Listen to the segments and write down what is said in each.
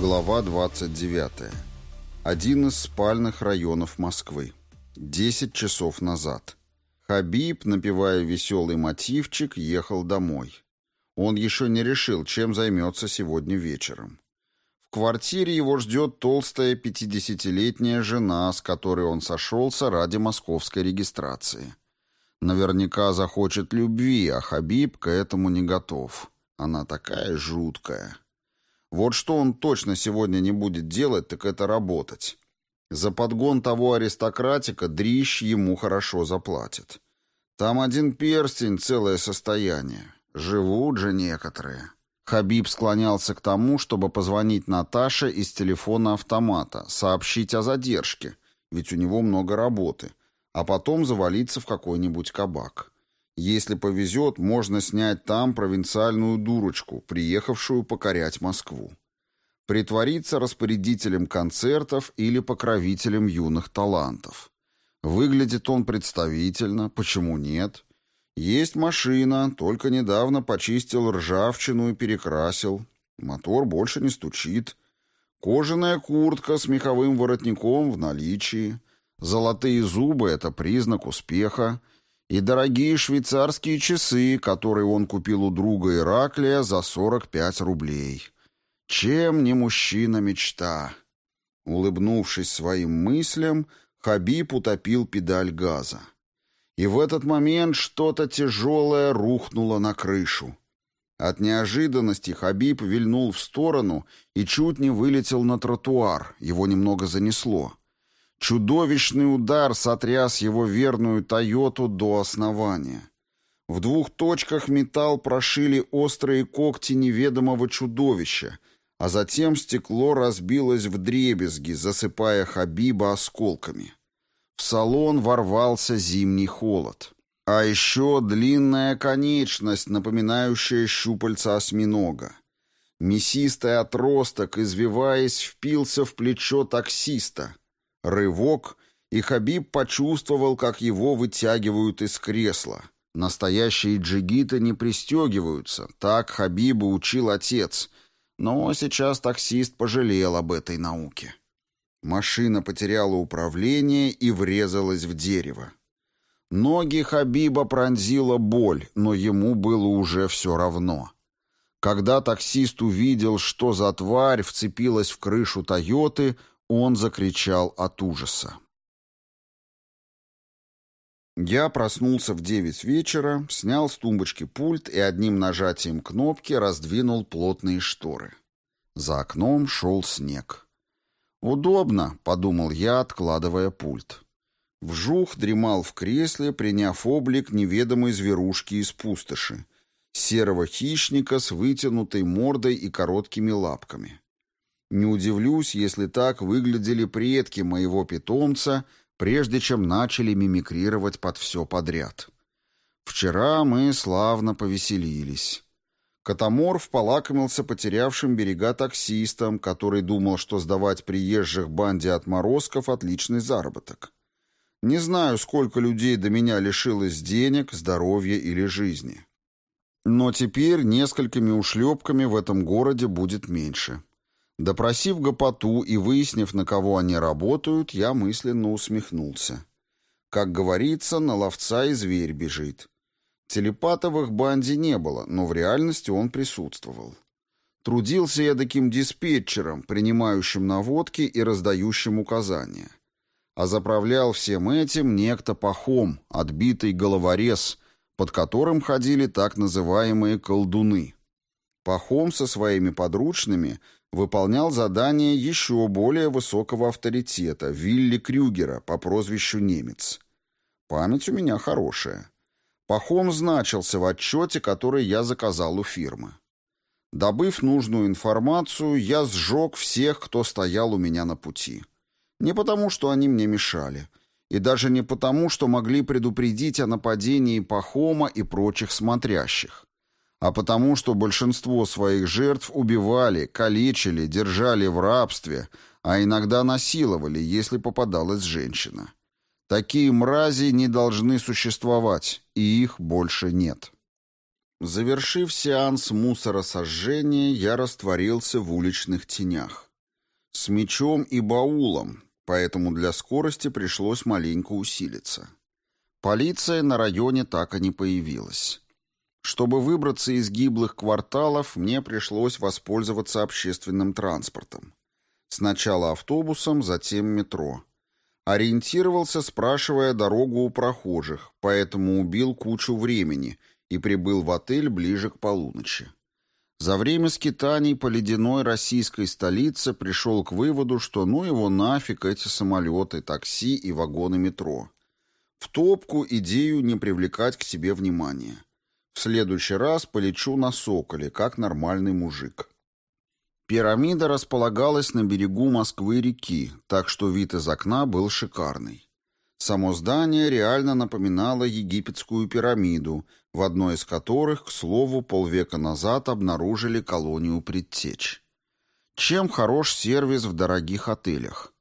Глава 29. Один из спальных районов Москвы. 10 часов назад. Хабиб, напевая веселый мотивчик, ехал домой. Он еще не решил, чем займется сегодня вечером. В квартире его ждет толстая 50-летняя жена, с которой он сошелся ради московской регистрации. Наверняка захочет любви, а Хабиб к этому не готов. Она такая жуткая. Вот что он точно сегодня не будет делать, так это работать. За подгон того аристократика дрищ ему хорошо заплатит. Там один перстень — целое состояние. Живут же некоторые. Хабиб склонялся к тому, чтобы позвонить Наташе из телефона автомата, сообщить о задержке, ведь у него много работы, а потом завалиться в какой-нибудь кабак. Если повезет, можно снять там провинциальную дурочку, приехавшую покорять Москву. Притвориться распорядителем концертов или покровителем юных талантов. Выглядит он представительно, почему нет? Есть машина, только недавно почистил ржавчину и перекрасил. Мотор больше не стучит. Кожаная куртка с меховым воротником в наличии. Золотые зубы — это признак успеха и дорогие швейцарские часы, которые он купил у друга Ираклия за 45 рублей. Чем не мужчина мечта? Улыбнувшись своим мыслям, Хабиб утопил педаль газа. И в этот момент что-то тяжелое рухнуло на крышу. От неожиданности Хабиб вильнул в сторону и чуть не вылетел на тротуар, его немного занесло. Чудовищный удар сотряс его верную «Тойоту» до основания. В двух точках металл прошили острые когти неведомого чудовища, а затем стекло разбилось в дребезги, засыпая Хабиба осколками. В салон ворвался зимний холод. А еще длинная конечность, напоминающая щупальца осьминога. Мясистый отросток, извиваясь, впился в плечо таксиста — Рывок, и Хабиб почувствовал, как его вытягивают из кресла. Настоящие джигиты не пристегиваются, так Хабиба учил отец. Но сейчас таксист пожалел об этой науке. Машина потеряла управление и врезалась в дерево. Ноги Хабиба пронзила боль, но ему было уже все равно. Когда таксист увидел, что за тварь вцепилась в крышу «Тойоты», он закричал от ужаса. Я проснулся в девять вечера, снял с тумбочки пульт и одним нажатием кнопки раздвинул плотные шторы. За окном шел снег. «Удобно», — подумал я, откладывая пульт. Вжух дремал в кресле, приняв облик неведомой зверушки из пустоши, серого хищника с вытянутой мордой и короткими лапками. Не удивлюсь, если так выглядели предки моего питомца, прежде чем начали мимикрировать под все подряд. Вчера мы славно повеселились. Катаморф полакомился потерявшим берега таксистом, который думал, что сдавать приезжих банде отморозков — отличный заработок. Не знаю, сколько людей до меня лишилось денег, здоровья или жизни. Но теперь несколькими ушлепками в этом городе будет меньше. Допросив гопоту и выяснив, на кого они работают, я мысленно усмехнулся. Как говорится, на ловца и зверь бежит. Их банде не было, но в реальности он присутствовал. Трудился я таким диспетчером, принимающим наводки и раздающим указания. А заправлял всем этим некто Пахом, отбитый головорез, под которым ходили так называемые колдуны. Пахом со своими подручными выполнял задание еще более высокого авторитета, Вилли Крюгера по прозвищу «Немец». Память у меня хорошая. Пахом значился в отчете, который я заказал у фирмы. Добыв нужную информацию, я сжег всех, кто стоял у меня на пути. Не потому, что они мне мешали, и даже не потому, что могли предупредить о нападении Пахома и прочих смотрящих а потому что большинство своих жертв убивали, калечили, держали в рабстве, а иногда насиловали, если попадалась женщина. Такие мрази не должны существовать, и их больше нет. Завершив сеанс мусоросожжения, я растворился в уличных тенях. С мечом и баулом, поэтому для скорости пришлось маленько усилиться. Полиция на районе так и не появилась. Чтобы выбраться из гиблых кварталов, мне пришлось воспользоваться общественным транспортом. Сначала автобусом, затем метро. Ориентировался, спрашивая дорогу у прохожих, поэтому убил кучу времени — и прибыл в отель ближе к полуночи. За время скитаний по ледяной российской столице пришел к выводу, что ну его нафиг эти самолеты, такси и вагоны метро. В топку идею не привлекать к себе внимания. В следующий раз полечу на Соколе, как нормальный мужик. Пирамида располагалась на берегу Москвы-реки, так что вид из окна был шикарный. Само здание реально напоминало египетскую пирамиду, в одной из которых, к слову, полвека назад обнаружили колонию предтеч. Чем хорош сервис в дорогих отелях?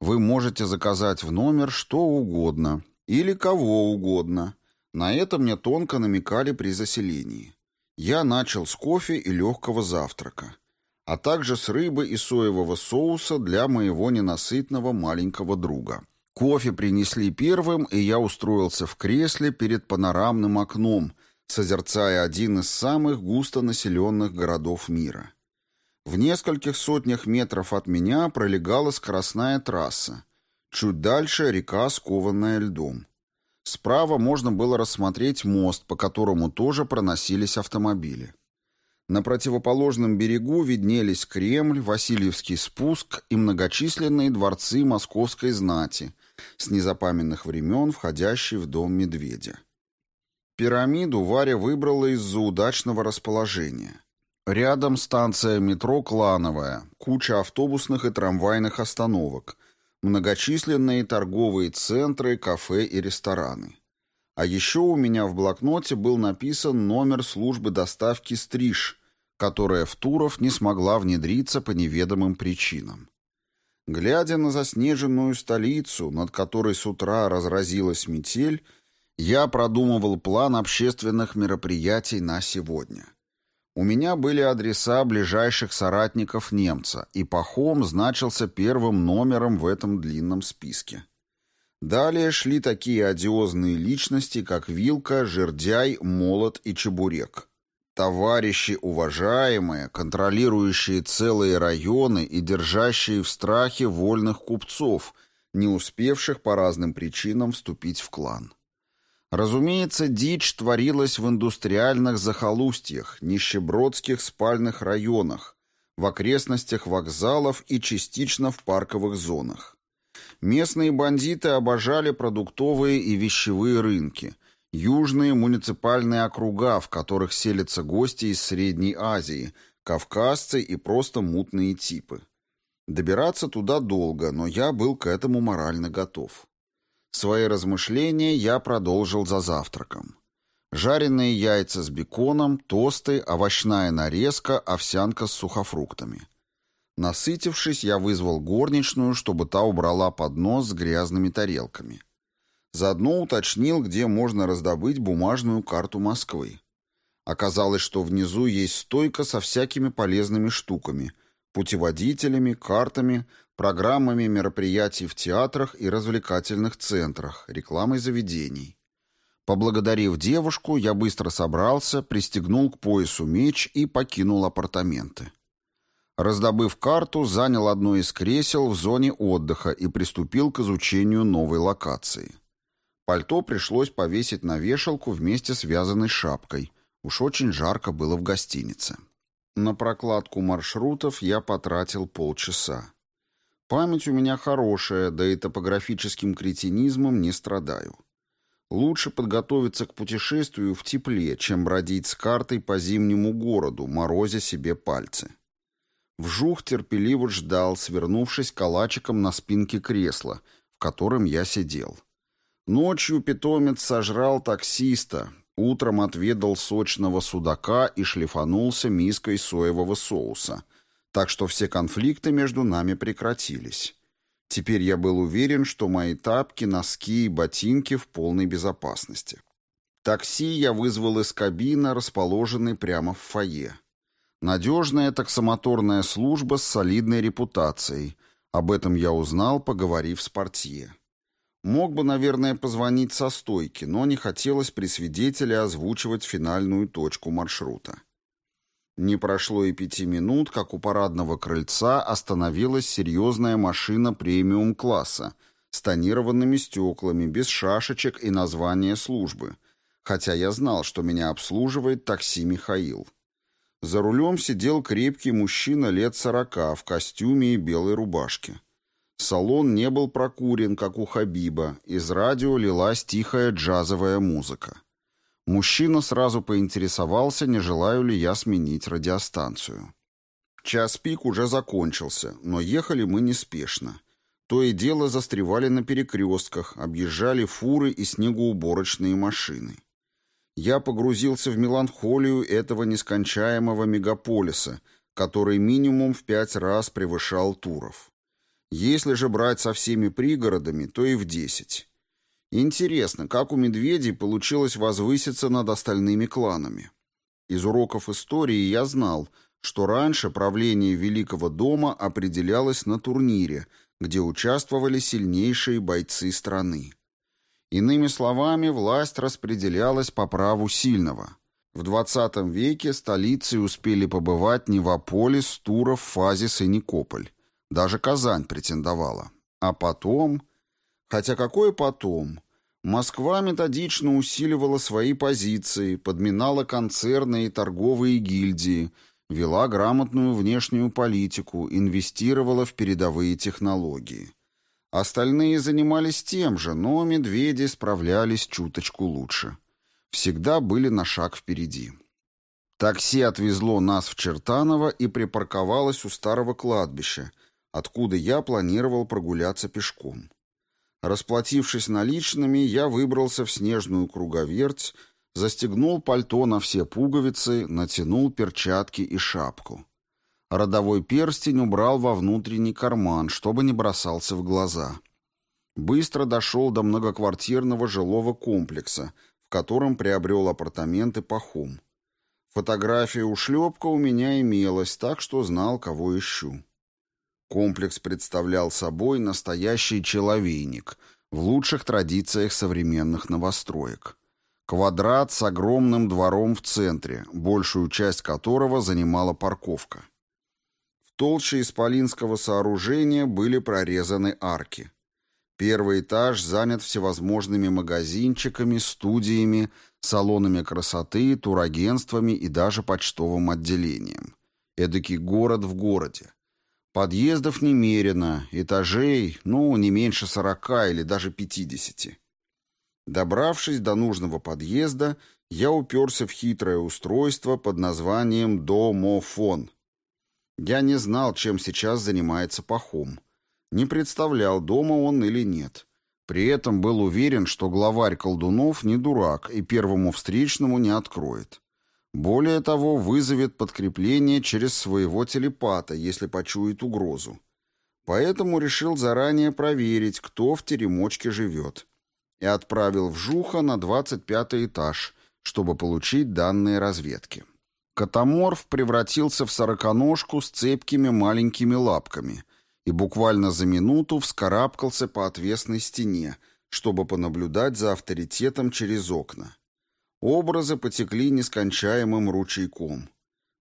Вы можете заказать в номер что угодно или кого угодно. На это мне тонко намекали при заселении. Я начал с кофе и легкого завтрака, а также с рыбы и соевого соуса для моего ненасытного маленького друга. Кофе принесли первым, и я устроился в кресле перед панорамным окном, созерцая один из самых густонаселенных городов мира. В нескольких сотнях метров от меня пролегала скоростная трасса. Чуть дальше река, скованная льдом. Справа можно было рассмотреть мост, по которому тоже проносились автомобили. На противоположном берегу виднелись Кремль, Васильевский спуск и многочисленные дворцы московской знати, с незапамятных времен входящий в дом медведя. Пирамиду Варя выбрала из-за удачного расположения. Рядом станция метро «Клановая», куча автобусных и трамвайных остановок, многочисленные торговые центры, кафе и рестораны. А еще у меня в блокноте был написан номер службы доставки «Стриж», которая в Туров не смогла внедриться по неведомым причинам. Глядя на заснеженную столицу, над которой с утра разразилась метель, я продумывал план общественных мероприятий на сегодня. У меня были адреса ближайших соратников немца, и Пахом значился первым номером в этом длинном списке. Далее шли такие одиозные личности, как Вилка, Жердяй, Молот и Чебурек. Товарищи уважаемые, контролирующие целые районы и держащие в страхе вольных купцов, не успевших по разным причинам вступить в клан. Разумеется, дичь творилась в индустриальных захолустьях, нищебродских спальных районах, в окрестностях вокзалов и частично в парковых зонах. Местные бандиты обожали продуктовые и вещевые рынки, Южные муниципальные округа, в которых селятся гости из Средней Азии, кавказцы и просто мутные типы. Добираться туда долго, но я был к этому морально готов. Свои размышления я продолжил за завтраком. Жареные яйца с беконом, тосты, овощная нарезка, овсянка с сухофруктами. Насытившись, я вызвал горничную, чтобы та убрала поднос с грязными тарелками. Заодно уточнил, где можно раздобыть бумажную карту Москвы. Оказалось, что внизу есть стойка со всякими полезными штуками, путеводителями, картами, программами мероприятий в театрах и развлекательных центрах, рекламой заведений. Поблагодарив девушку, я быстро собрался, пристегнул к поясу меч и покинул апартаменты. Раздобыв карту, занял одно из кресел в зоне отдыха и приступил к изучению новой локации. Пальто пришлось повесить на вешалку вместе с вязаной шапкой. Уж очень жарко было в гостинице. На прокладку маршрутов я потратил полчаса. Память у меня хорошая, да и топографическим кретинизмом не страдаю. Лучше подготовиться к путешествию в тепле, чем бродить с картой по зимнему городу, морозя себе пальцы. Вжух терпеливо ждал, свернувшись калачиком на спинке кресла, в котором я сидел. Ночью питомец сожрал таксиста, утром отведал сочного судака и шлифанулся миской соевого соуса, так что все конфликты между нами прекратились. Теперь я был уверен, что мои тапки, носки и ботинки в полной безопасности. Такси я вызвал из кабины, расположенной прямо в фойе. Надежная таксомоторная служба с солидной репутацией. Об этом я узнал, поговорив с портье. Мог бы, наверное, позвонить со стойки, но не хотелось при свидетеле озвучивать финальную точку маршрута. Не прошло и пяти минут, как у парадного крыльца остановилась серьезная машина премиум-класса с тонированными стеклами, без шашечек и названия службы, хотя я знал, что меня обслуживает такси Михаил. За рулем сидел крепкий мужчина лет сорока в костюме и белой рубашке. Салон не был прокурен, как у Хабиба, из радио лилась тихая джазовая музыка. Мужчина сразу поинтересовался, не желаю ли я сменить радиостанцию. Час пик уже закончился, но ехали мы неспешно. То и дело застревали на перекрестках, объезжали фуры и снегоуборочные машины. Я погрузился в меланхолию этого нескончаемого мегаполиса, который минимум в пять раз превышал Туров. Если же брать со всеми пригородами, то и в десять. Интересно, как у медведей получилось возвыситься над остальными кланами. Из уроков истории я знал, что раньше правление Великого дома определялось на турнире, где участвовали сильнейшие бойцы страны. Иными словами, власть распределялась по праву сильного. В XX веке столицей успели побывать Невополис, Туров, Фазис и Никополь. Даже Казань претендовала. А потом... Хотя какое потом? Москва методично усиливала свои позиции, подминала концерны и торговые гильдии, вела грамотную внешнюю политику, инвестировала в передовые технологии. Остальные занимались тем же, но медведи справлялись чуточку лучше. Всегда были на шаг впереди. Такси отвезло нас в Чертаново и припарковалось у старого кладбища, откуда я планировал прогуляться пешком. Расплатившись наличными, я выбрался в снежную круговерть, застегнул пальто на все пуговицы, натянул перчатки и шапку. Родовой перстень убрал во внутренний карман, чтобы не бросался в глаза. Быстро дошел до многоквартирного жилого комплекса, в котором приобрел апартаменты Пахом. Фотография ушлепка у меня имелась, так что знал, кого ищу. Комплекс представлял собой настоящий человейник в лучших традициях современных новостроек. Квадрат с огромным двором в центре, большую часть которого занимала парковка. В толще исполинского сооружения были прорезаны арки. Первый этаж занят всевозможными магазинчиками, студиями, салонами красоты, турагентствами и даже почтовым отделением. Эдакий город в городе. Подъездов немерено, этажей, ну, не меньше сорока или даже пятидесяти. Добравшись до нужного подъезда, я уперся в хитрое устройство под названием «Домофон». Я не знал, чем сейчас занимается Пахом. Не представлял, дома он или нет. При этом был уверен, что главарь колдунов не дурак и первому встречному не откроет. Более того, вызовет подкрепление через своего телепата, если почует угрозу. Поэтому решил заранее проверить, кто в теремочке живет. И отправил в Жуха на 25 этаж, чтобы получить данные разведки. Катаморф превратился в сороконожку с цепкими маленькими лапками и буквально за минуту вскарабкался по отвесной стене, чтобы понаблюдать за авторитетом через окна. Образы потекли нескончаемым ручейком.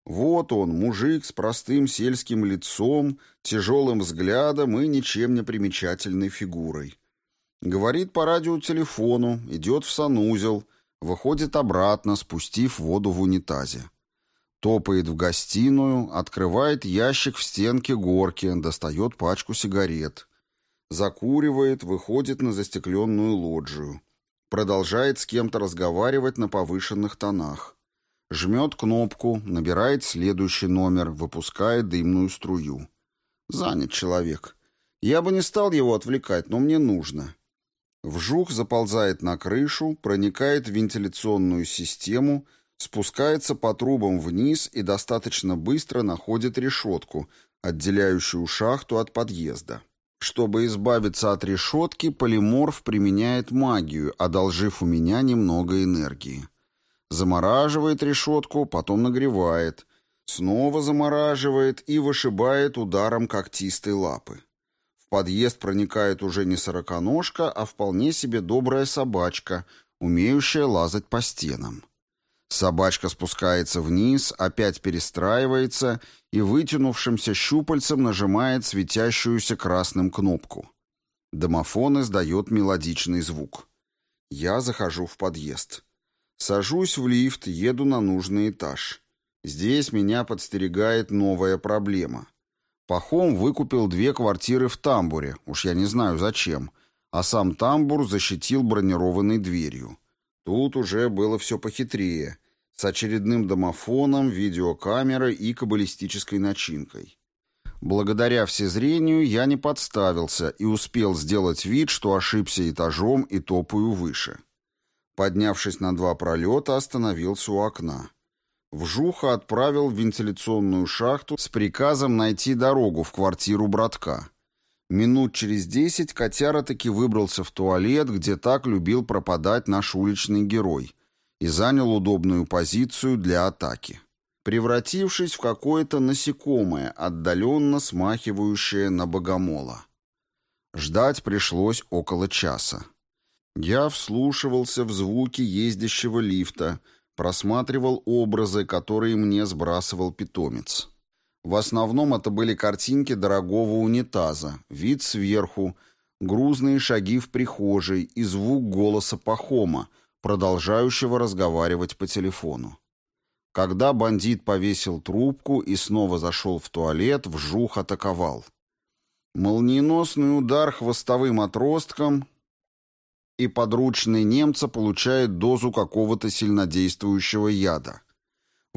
Вот он, мужик с простым сельским лицом, тяжелым взглядом и ничем не примечательной фигурой. Говорит по радиотелефону, идет в санузел, выходит обратно, спустив воду в унитазе. Топает в гостиную, открывает ящик в стенке горки, достает пачку сигарет. Закуривает, выходит на застекленную лоджию. Продолжает с кем-то разговаривать на повышенных тонах. Жмет кнопку, набирает следующий номер, выпускает дымную струю. Занят человек. Я бы не стал его отвлекать, но мне нужно. Вжух заползает на крышу, проникает в вентиляционную систему, спускается по трубам вниз и достаточно быстро находит решетку, отделяющую шахту от подъезда. Чтобы избавиться от решетки, полиморф применяет магию, одолжив у меня немного энергии. Замораживает решетку, потом нагревает, снова замораживает и вышибает ударом когтистой лапы. В подъезд проникает уже не сороконожка, а вполне себе добрая собачка, умеющая лазать по стенам. Собачка спускается вниз, опять перестраивается и вытянувшимся щупальцем нажимает светящуюся красным кнопку. Домофон издает мелодичный звук. Я захожу в подъезд. Сажусь в лифт, еду на нужный этаж. Здесь меня подстерегает новая проблема. Пахом выкупил две квартиры в тамбуре, уж я не знаю зачем, а сам тамбур защитил бронированной дверью. Тут уже было все похитрее, с очередным домофоном, видеокамерой и каббалистической начинкой. Благодаря всезрению я не подставился и успел сделать вид, что ошибся этажом и топаю выше. Поднявшись на два пролета, остановился у окна. Вжуха отправил в вентиляционную шахту с приказом найти дорогу в квартиру братка. Минут через десять котяра таки выбрался в туалет, где так любил пропадать наш уличный герой, и занял удобную позицию для атаки, превратившись в какое-то насекомое, отдаленно смахивающее на богомола. Ждать пришлось около часа. Я вслушивался в звуки ездящего лифта, просматривал образы, которые мне сбрасывал питомец. В основном это были картинки дорогого унитаза, вид сверху, грузные шаги в прихожей и звук голоса Пахома, продолжающего разговаривать по телефону. Когда бандит повесил трубку и снова зашел в туалет, вжух атаковал. Молниеносный удар хвостовым отростком, и подручный немца получает дозу какого-то сильнодействующего яда.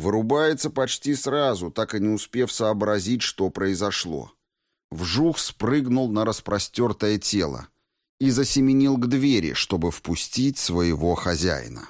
Вырубается почти сразу, так и не успев сообразить, что произошло. Вжух спрыгнул на распростертое тело и засеменил к двери, чтобы впустить своего хозяина.